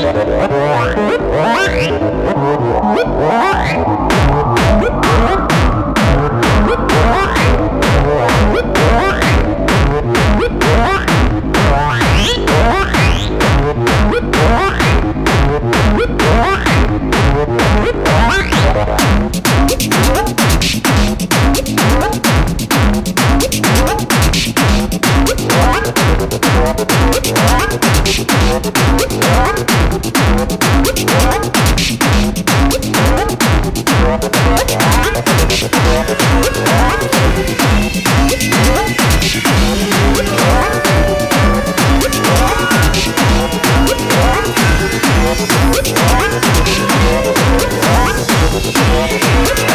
What? Thank